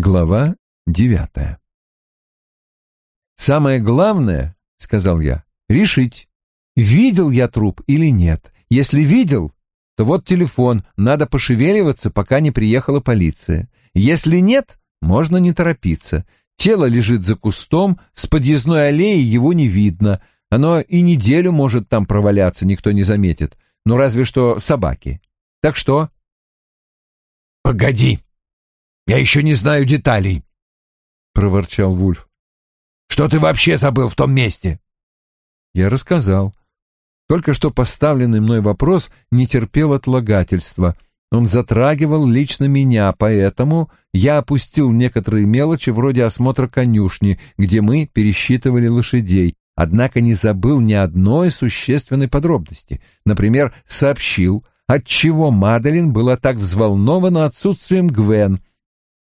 Глава девятая «Самое главное, — сказал я, — решить, видел я труп или нет. Если видел, то вот телефон, надо пошевеливаться, пока не приехала полиция. Если нет, можно не торопиться. Тело лежит за кустом, с подъездной аллеи его не видно. Оно и неделю может там проваляться, никто не заметит. Ну, разве что собаки. Так что? «Погоди, я еще не знаю деталей», — проворчал Вульф. «Что ты вообще забыл в том месте?» Я рассказал. Только что поставленный мной вопрос не терпел отлагательства — он затрагивал лично меня, поэтому я опустил некоторые мелочи вроде осмотра конюшни, где мы пересчитывали лошадей, однако не забыл ни одной существенной подробности. Например, сообщил, отчего Маделин была так взволнована отсутствием Гвен,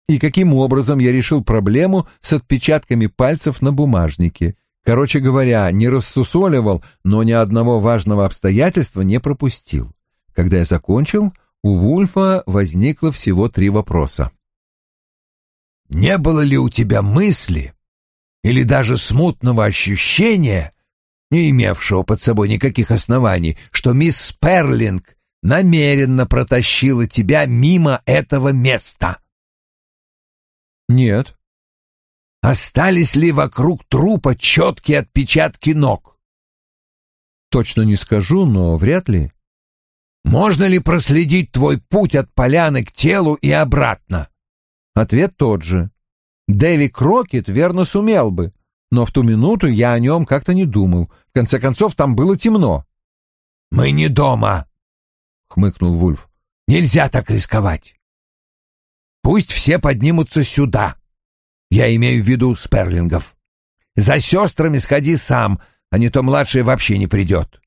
и каким образом я решил проблему с отпечатками пальцев на бумажнике. Короче говоря, не рассусоливал, но ни одного важного обстоятельства не пропустил. Когда я закончил, у Вульфа возникло всего три вопроса. «Не было ли у тебя мысли или даже смутного ощущения, не имевшего под собой никаких оснований, что мисс Сперлинг намеренно протащила тебя мимо этого места?» «Нет». «Остались ли вокруг трупа четкие отпечатки ног?» «Точно не скажу, но вряд ли». Можно ли проследить твой путь от поляны к телу и обратно? Ответ тот же. Дэви Крокет верно сумел бы, но в ту минуту я о нем как-то не думал. В конце концов, там было темно. «Мы не дома», — хмыкнул Вульф. «Нельзя так рисковать. Пусть все поднимутся сюда. Я имею в виду сперлингов. За сестрами сходи сам, а не то младшая вообще не придет.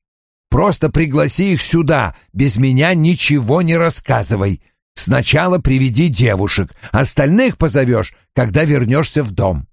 Просто пригласи их сюда, без меня ничего не рассказывай. Сначала приведи девушек, остальных позовешь, когда вернешься в дом.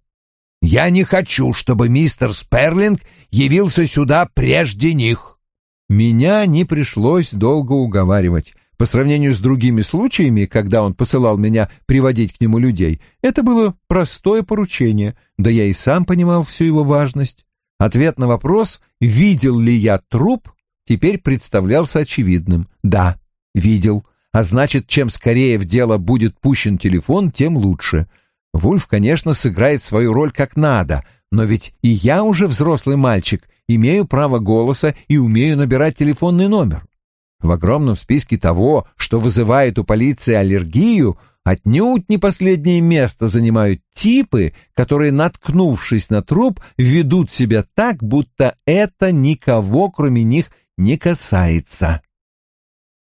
Я не хочу, чтобы мистер Сперлинг явился сюда прежде них». Меня не пришлось долго уговаривать. По сравнению с другими случаями, когда он посылал меня приводить к нему людей, это было простое поручение, да я и сам понимал всю его важность. Ответ на вопрос, видел ли я труп, теперь представлялся очевидным. Да, видел. А значит, чем скорее в дело будет пущен телефон, тем лучше. Вульф, конечно, сыграет свою роль как надо, но ведь и я уже взрослый мальчик, имею право голоса и умею набирать телефонный номер. В огромном списке того, что вызывает у полиции аллергию, отнюдь не последнее место занимают типы, которые, наткнувшись на труп, ведут себя так, будто это никого, кроме них, не касается.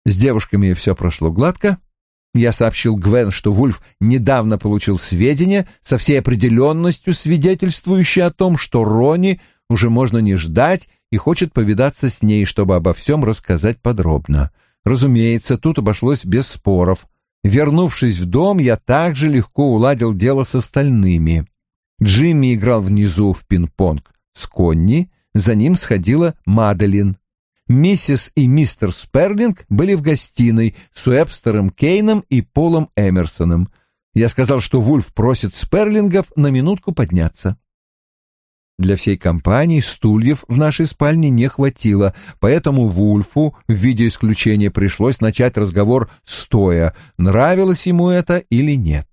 С девушками все прошло гладко. Я сообщил Гвен, что Вульф недавно получил сведения, со всей определенностью свидетельствующие о том, что Рони уже можно не ждать и хочет повидаться с ней, чтобы обо всем рассказать подробно. Разумеется, тут обошлось без споров. Вернувшись в дом, я также легко уладил дело с остальными. Джимми играл внизу в пинг-понг с Конни, за ним сходила Маделин. Миссис и мистер Сперлинг были в гостиной с Уэбстером Кейном и Полом Эмерсоном. Я сказал, что Вульф просит Сперлингов на минутку подняться. Для всей компании стульев в нашей спальне не хватило, поэтому Вульфу в виде исключения пришлось начать разговор стоя, нравилось ему это или нет.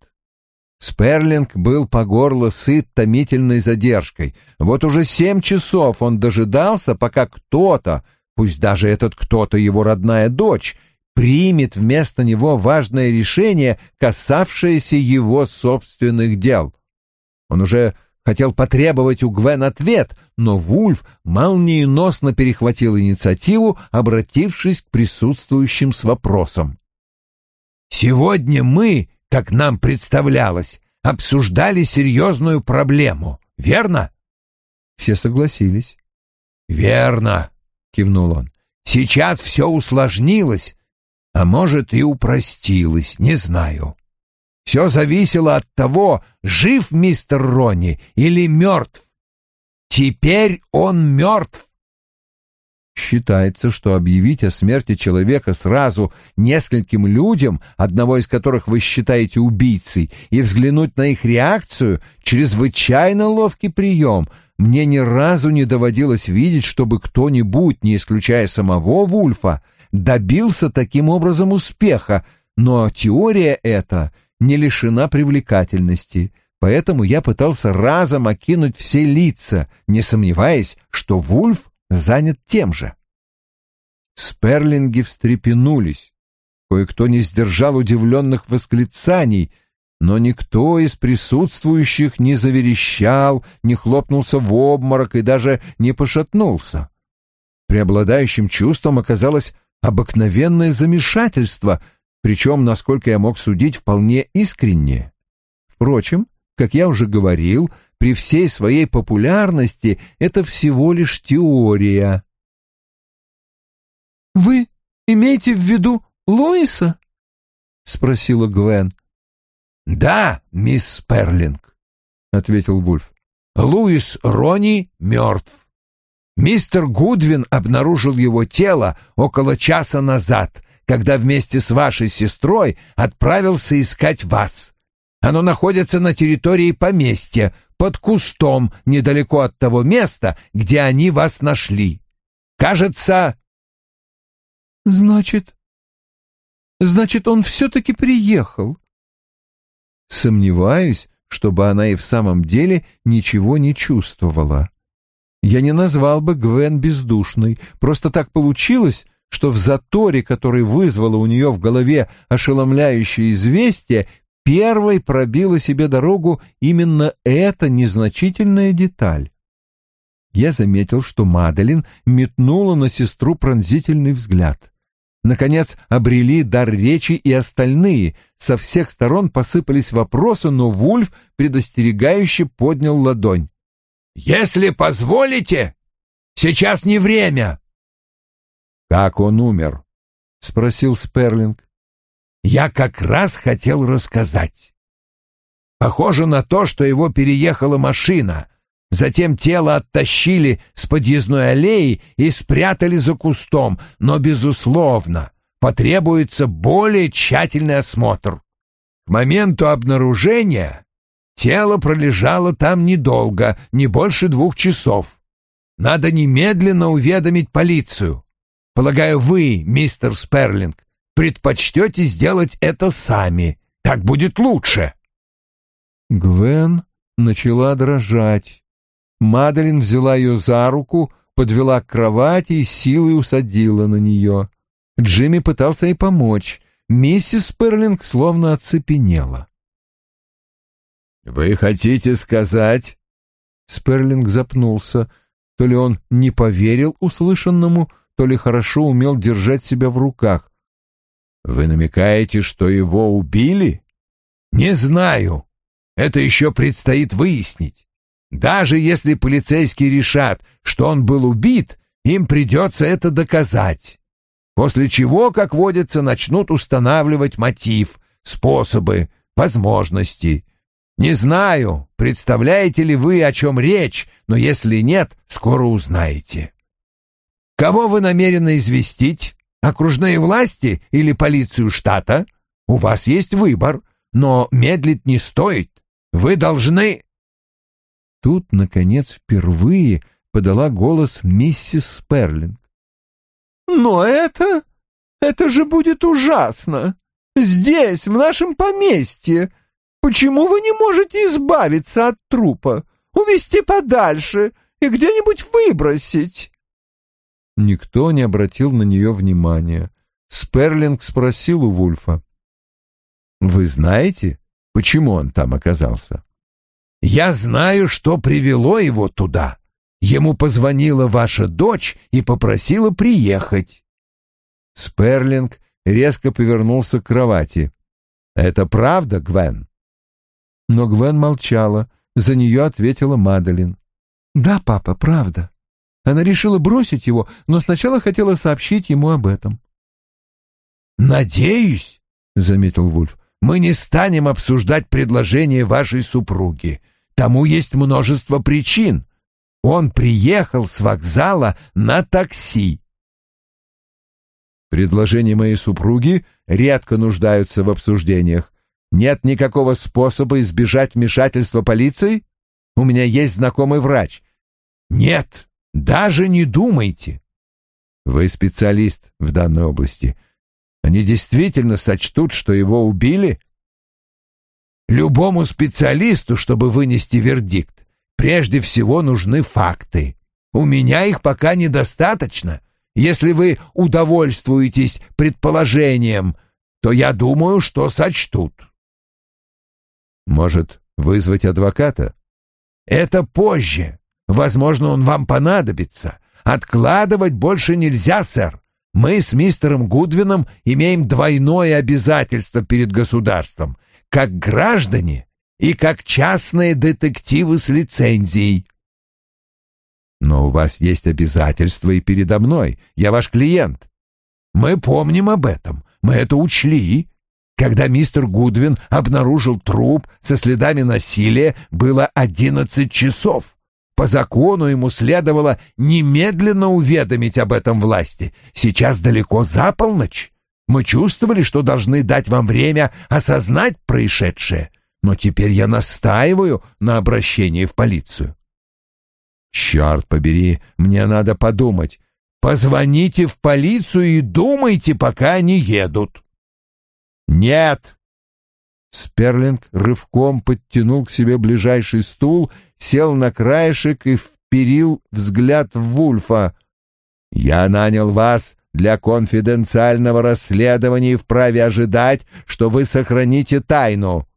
Сперлинг был по горло сыт томительной задержкой. Вот уже семь часов он дожидался, пока кто-то, пусть даже этот кто-то его родная дочь, примет вместо него важное решение, касавшееся его собственных дел. Он уже хотел потребовать у Гвен ответ, но Вульф молниеносно перехватил инициативу, обратившись к присутствующим с вопросом. «Сегодня мы, как нам представлялось, обсуждали серьезную проблему, верно?» Все согласились. «Верно. — кивнул он. «Сейчас все усложнилось, а может и упростилось, не знаю. Все зависело от того, жив мистер Ронни или мертв. Теперь он мертв. Считается, что объявить о смерти человека сразу нескольким людям, одного из которых вы считаете убийцей, и взглянуть на их реакцию — чрезвычайно ловкий прием. Мне ни разу не доводилось видеть, чтобы кто-нибудь, не исключая самого Вульфа, добился таким образом успеха, но теория эта не лишена привлекательности, поэтому я пытался разом окинуть все лица, не сомневаясь, что Вульф занят тем же. Сперлинги встрепенулись. Кое-кто не сдержал удивленных восклицаний, но никто из присутствующих не заверещал, не хлопнулся в обморок и даже не пошатнулся. Преобладающим чувством оказалось обыкновенное замешательство, причем, насколько я мог судить, вполне искреннее. Впрочем, как я уже говорил, при всей своей популярности это всего лишь теория. «Вы имеете в виду Лоиса?» — спросила Гвен. «Да, мисс Перлинг», — ответил Вульф. «Луис Рони мертв. Мистер Гудвин обнаружил его тело около часа назад, когда вместе с вашей сестрой отправился искать вас. Оно находится на территории поместья, под кустом, недалеко от того места, где они вас нашли. Кажется...» «Значит... Значит, он все-таки приехал?» Сомневаюсь, чтобы она и в самом деле ничего не чувствовала. Я не назвал бы Гвен бездушной, просто так получилось, что в заторе, который вызвало у нее в голове ошеломляющее известие, первой пробила себе дорогу именно эта незначительная деталь. Я заметил, что Маделин метнула на сестру пронзительный взгляд. Наконец обрели дар речи и остальные. Со всех сторон посыпались вопросы, но Вульф предостерегающе поднял ладонь. «Если позволите, сейчас не время!» «Как он умер?» — спросил Сперлинг. «Я как раз хотел рассказать. Похоже на то, что его переехала машина, Затем тело оттащили с подъездной аллеи и спрятали за кустом, но, безусловно, потребуется более тщательный осмотр. К моменту обнаружения тело пролежало там недолго, не больше двух часов. Надо немедленно уведомить полицию. Полагаю, вы, мистер Сперлинг, предпочтете сделать это сами. Так будет лучше. Гвен начала дрожать. Маделин взяла ее за руку, подвела к кровати и силой усадила на нее. Джимми пытался ей помочь. Миссис Перлинг словно оцепенела. «Вы хотите сказать...» Сперлинг запнулся. То ли он не поверил услышанному, то ли хорошо умел держать себя в руках. «Вы намекаете, что его убили?» «Не знаю. Это еще предстоит выяснить. Даже если полицейские решат, что он был убит, им придется это доказать. После чего, как водится, начнут устанавливать мотив, способы, возможности. Не знаю, представляете ли вы, о чем речь, но если нет, скоро узнаете. Кого вы намерены известить? Окружные власти или полицию штата? У вас есть выбор, но медлить не стоит. Вы должны... Тут, наконец, впервые подала голос миссис Сперлинг. «Но это... это же будет ужасно! Здесь, в нашем поместье! Почему вы не можете избавиться от трупа, увезти подальше и где-нибудь выбросить?» Никто не обратил на нее внимания. Сперлинг спросил у Вульфа. «Вы знаете, почему он там оказался?» Я знаю, что привело его туда. Ему позвонила ваша дочь и попросила приехать. Сперлинг резко повернулся к кровати. «Это правда, Гвен?» Но Гвен молчала. За нее ответила Мадалин. «Да, папа, правда. Она решила бросить его, но сначала хотела сообщить ему об этом». «Надеюсь», — заметил Вульф, — «мы не станем обсуждать предложение вашей супруги. Тому есть множество причин. Он приехал с вокзала на такси. Предложения моей супруги редко нуждаются в обсуждениях. Нет никакого способа избежать вмешательства полиции? У меня есть знакомый врач. Нет, даже не думайте. Вы специалист в данной области. Они действительно сочтут, что его убили? Любому специалисту, чтобы вынести вердикт, прежде всего нужны факты. У меня их пока недостаточно. Если вы удовольствуетесь предположением, то я думаю, что сочтут. Может, вызвать адвоката? Это позже. Возможно, он вам понадобится. Откладывать больше нельзя, сэр. Мы с мистером Гудвином имеем двойное обязательство перед государством, как граждане и как частные детективы с лицензией. Но у вас есть обязательства и передо мной. Я ваш клиент. Мы помним об этом. Мы это учли. Когда мистер Гудвин обнаружил труп со следами насилия, было одиннадцать часов. По закону ему следовало немедленно уведомить об этом власти. Сейчас далеко за полночь. Мы чувствовали, что должны дать вам время осознать происшедшее, но теперь я настаиваю на обращении в полицию. Черт побери, мне надо подумать. Позвоните в полицию и думайте, пока они едут. Нет. Сперлинг рывком подтянул к себе ближайший стул сел на краешек и вперил взгляд в Вульфа. «Я нанял вас для конфиденциального расследования и вправе ожидать, что вы сохраните тайну.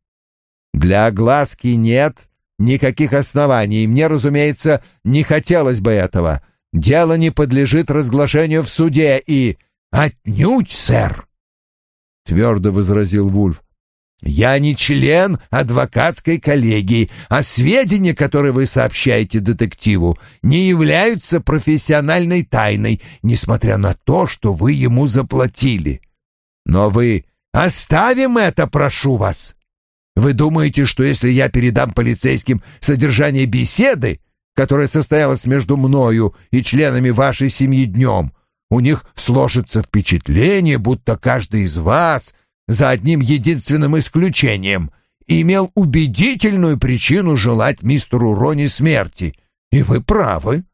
Для огласки нет никаких оснований, мне, разумеется, не хотелось бы этого. Дело не подлежит разглашению в суде и...» «Отнюдь, сэр!» — твердо возразил Вульф. Я не член адвокатской коллегии, а сведения, которые вы сообщаете детективу, не являются профессиональной тайной, несмотря на то, что вы ему заплатили. Но вы оставим это, прошу вас. Вы думаете, что если я передам полицейским содержание беседы, которая состоялась между мною и членами вашей семьи днем, у них сложится впечатление, будто каждый из вас за одним единственным исключением, имел убедительную причину желать мистеру Рони смерти. И вы правы.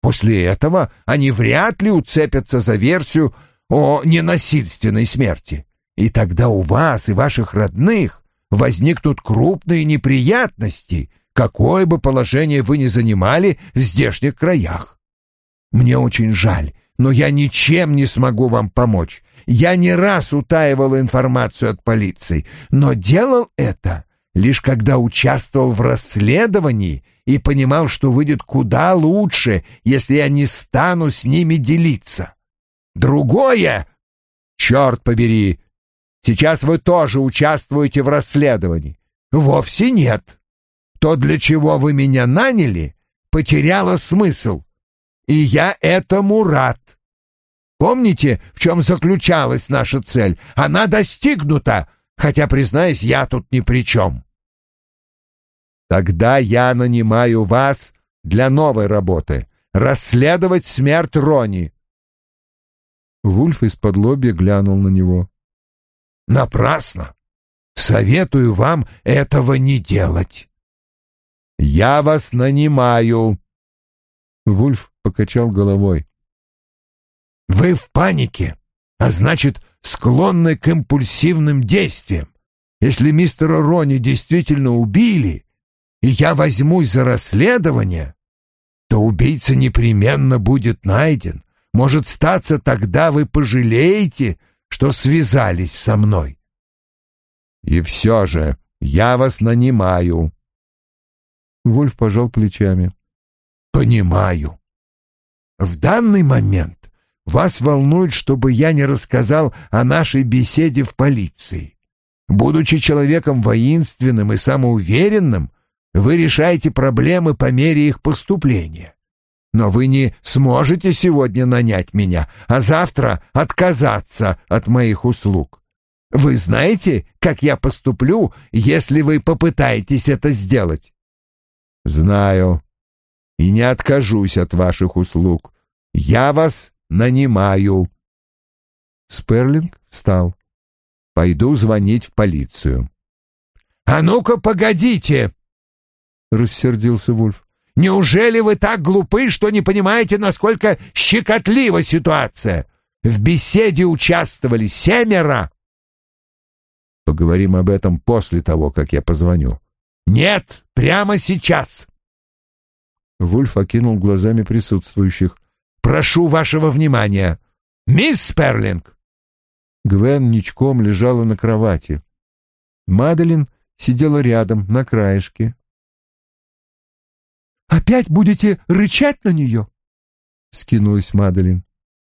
После этого они вряд ли уцепятся за версию о ненасильственной смерти. И тогда у вас и ваших родных возникнут крупные неприятности, какое бы положение вы ни занимали в здешних краях. Мне очень жаль, но я ничем не смогу вам помочь. Я не раз утаивал информацию от полиции, но делал это лишь когда участвовал в расследовании и понимал, что выйдет куда лучше, если я не стану с ними делиться. Другое, черт побери, сейчас вы тоже участвуете в расследовании. Вовсе нет. То, для чего вы меня наняли, потеряло смысл. И я этому рад. Помните, в чем заключалась наша цель? Она достигнута, хотя, признаюсь, я тут ни при чем. Тогда я нанимаю вас для новой работы — расследовать смерть Рони. Вульф из-под лобья глянул на него. Напрасно. Советую вам этого не делать. Я вас нанимаю. Вульф покачал головой. Вы в панике, а значит, склонны к импульсивным действиям. Если мистера Рони действительно убили, и я возьмусь за расследование, то убийца непременно будет найден. Может, статься тогда вы пожалеете, что связались со мной. И все же я вас нанимаю. Вульф пожал плечами. Понимаю. В данный момент вас волнует, чтобы я не рассказал о нашей беседе в полиции. Будучи человеком воинственным и самоуверенным, вы решаете проблемы по мере их поступления. Но вы не сможете сегодня нанять меня, а завтра отказаться от моих услуг. Вы знаете, как я поступлю, если вы попытаетесь это сделать? Знаю. И не откажусь от ваших услуг. Я вас нанимаю. Сперлинг встал. «Пойду звонить в полицию». «А ну-ка, погодите!» — рассердился Вульф. «Неужели вы так глупы, что не понимаете, насколько щекотлива ситуация? В беседе участвовали семеро!» «Поговорим об этом после того, как я позвоню». «Нет, прямо сейчас!» Вульф окинул глазами присутствующих. «Прошу вашего внимания! Мисс Сперлинг!» Гвен ничком лежала на кровати. Маделин сидела рядом, на краешке. «Опять будете рычать на нее?» — скинулась Маделин.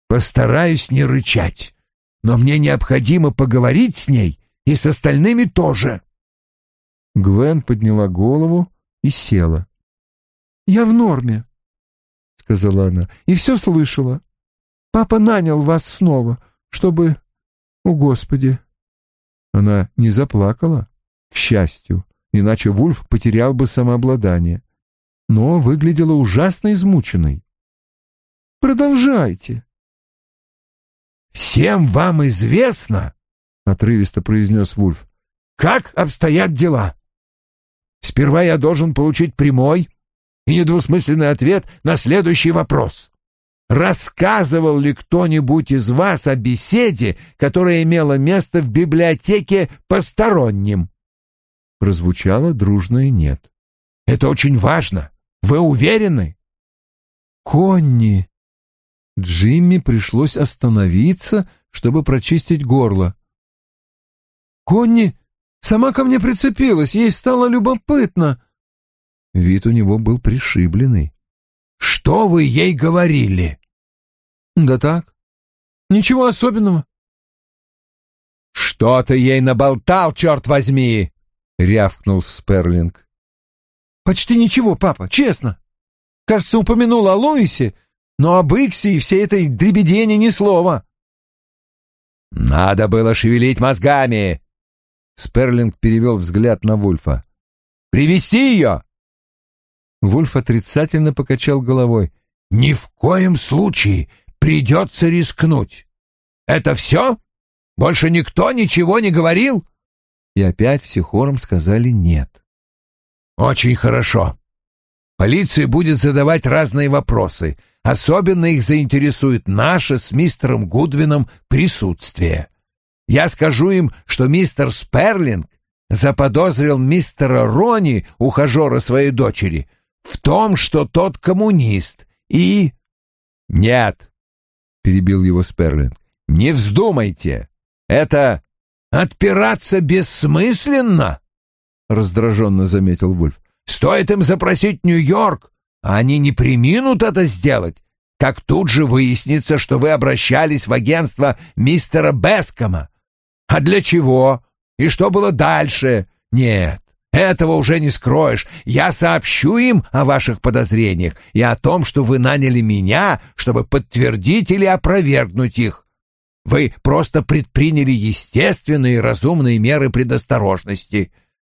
«Постараюсь не рычать, но мне необходимо поговорить с ней и с остальными тоже». Гвен подняла голову и села. «Я в норме», — сказала она, — «и все слышала. Папа нанял вас снова, чтобы... О, Господи!» Она не заплакала, к счастью, иначе Вульф потерял бы самообладание но выглядела ужасно измученной. «Продолжайте». «Всем вам известно, — отрывисто произнес Вульф, — как обстоят дела. Сперва я должен получить прямой и недвусмысленный ответ на следующий вопрос. Рассказывал ли кто-нибудь из вас о беседе, которая имела место в библиотеке посторонним?» Прозвучало дружное «нет». «Это очень важно. Вы уверены? Конни. Джимми пришлось остановиться, чтобы прочистить горло. Конни сама ко мне прицепилась, ей стало любопытно. Вид у него был пришибленный. Что вы ей говорили? Да так. Ничего особенного. Что ты ей наболтал, черт возьми? рявкнул Сперлинг. Почти ничего, папа, честно. Кажется, упомянул о Луисе, но об Иксе и всей этой дребедени ни слова. Надо было шевелить мозгами. Сперлинг перевел взгляд на Вульфа. Привести ее? Вульф отрицательно покачал головой. Ни в коем случае придется рискнуть. Это все? Больше никто ничего не говорил? И опять все хором сказали нет. Очень хорошо. Полиция будет задавать разные вопросы. Особенно их заинтересует наше с мистером Гудвином присутствие. Я скажу им, что мистер Сперлинг заподозрил мистера Рони, ухажера своей дочери, том, что тот коммунист, и... Нет, перебил его Сперлинг, не вздумайте. Это отпираться бессмысленно. — раздраженно заметил Вульф. «Стоит им запросить Нью-Йорк, а они не приминут это сделать, как тут же выяснится, что вы обращались в агентство мистера Бескома. А для чего? И что было дальше? Нет, этого уже не скроешь. Я сообщу им о ваших подозрениях и о том, что вы наняли меня, чтобы подтвердить или опровергнуть их. Вы просто предприняли естественные и разумные меры предосторожности».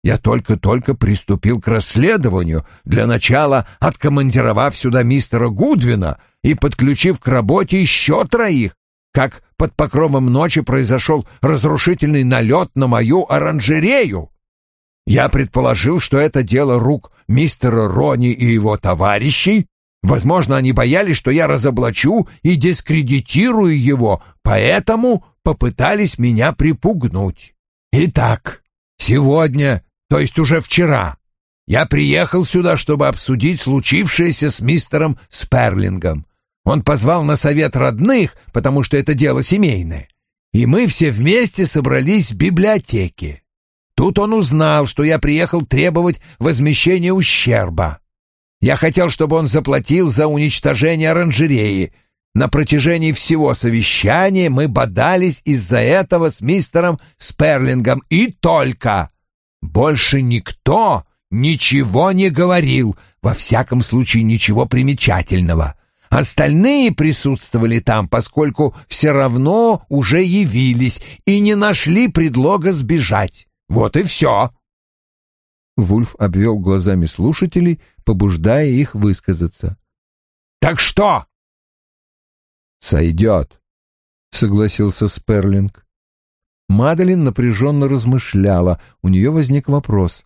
Я только-только приступил к расследованию, для начала откомандировав сюда мистера Гудвина и подключив к работе еще троих, как под покровом ночи произошел разрушительный налет на мою оранжерею. Я предположил, что это дело рук мистера Рони и его товарищей. Возможно, они боялись, что я разоблачу и дискредитирую его, поэтому попытались меня припугнуть. Итак, сегодня то есть уже вчера, я приехал сюда, чтобы обсудить случившееся с мистером Сперлингом. Он позвал на совет родных, потому что это дело семейное. И мы все вместе собрались в библиотеке. Тут он узнал, что я приехал требовать возмещения ущерба. Я хотел, чтобы он заплатил за уничтожение оранжереи. На протяжении всего совещания мы бодались из-за этого с мистером Сперлингом и только. Больше никто ничего не говорил, во всяком случае ничего примечательного. Остальные присутствовали там, поскольку все равно уже явились и не нашли предлога сбежать. Вот и все. Вульф обвел глазами слушателей, побуждая их высказаться. «Так что?» «Сойдет», — согласился Сперлинг. Маделин напряженно размышляла. У нее возник вопрос.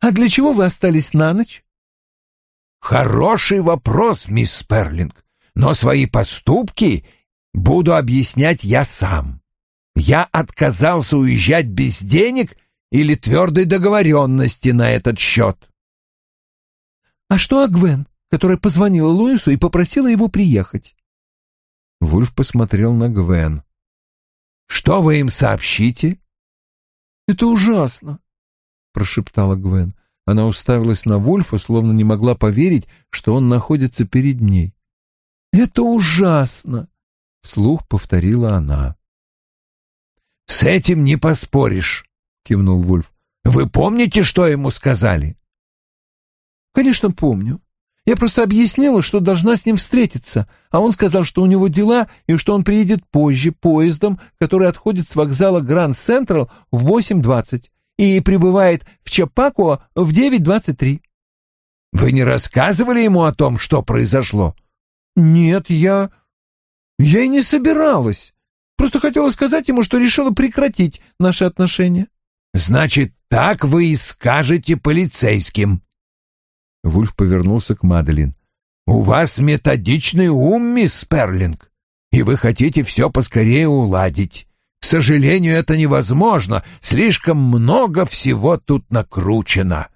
«А для чего вы остались на ночь?» «Хороший вопрос, мисс Сперлинг, но свои поступки буду объяснять я сам. Я отказался уезжать без денег или твердой договоренности на этот счет». «А что о Гвен, которая позвонила Луису и попросила его приехать?» Вульф посмотрел на Гвен. Что вы им сообщите? Это ужасно, прошептала Гвен. Она уставилась на Вульфа, словно не могла поверить, что он находится перед ней. Это ужасно, вслух повторила она. С этим не поспоришь, кивнул Вульф. Вы помните, что ему сказали? Конечно, помню. Я просто объяснила, что должна с ним встретиться, а он сказал, что у него дела и что он приедет позже поездом, который отходит с вокзала Гранд Централ в 8.20 и прибывает в Чапакуа в 9.23. Вы не рассказывали ему о том, что произошло? Нет, я... Я и не собиралась. Просто хотела сказать ему, что решила прекратить наши отношения. Значит, так вы и скажете полицейским. Вульф повернулся к Маделин. «У вас методичный ум, мисс Перлинг, и вы хотите все поскорее уладить. К сожалению, это невозможно, слишком много всего тут накручено.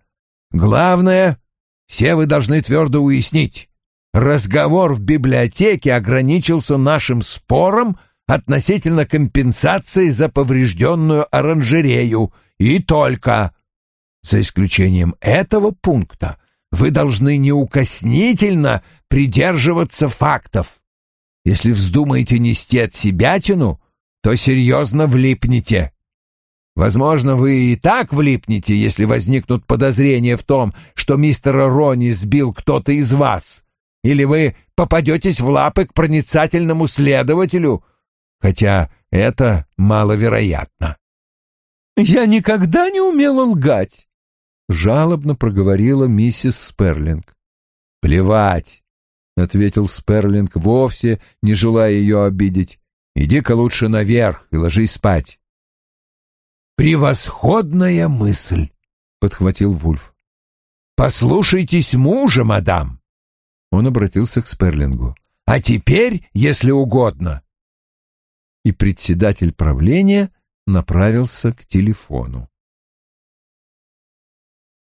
Главное, все вы должны твердо уяснить, разговор в библиотеке ограничился нашим спором относительно компенсации за поврежденную оранжерею, и только. За исключением этого пункта вы должны неукоснительно придерживаться фактов. Если вздумаете нести от себя тяну, то серьезно влипнете. Возможно, вы и так влипнете, если возникнут подозрения в том, что мистера Рони сбил кто-то из вас, или вы попадетесь в лапы к проницательному следователю, хотя это маловероятно. «Я никогда не умела лгать», жалобно проговорила миссис Сперлинг. «Плевать», — ответил Сперлинг, вовсе не желая ее обидеть. «Иди-ка лучше наверх и ложись спать». «Превосходная мысль», — подхватил Вульф. «Послушайтесь мужа, мадам». Он обратился к Сперлингу. «А теперь, если угодно». И председатель правления направился к телефону.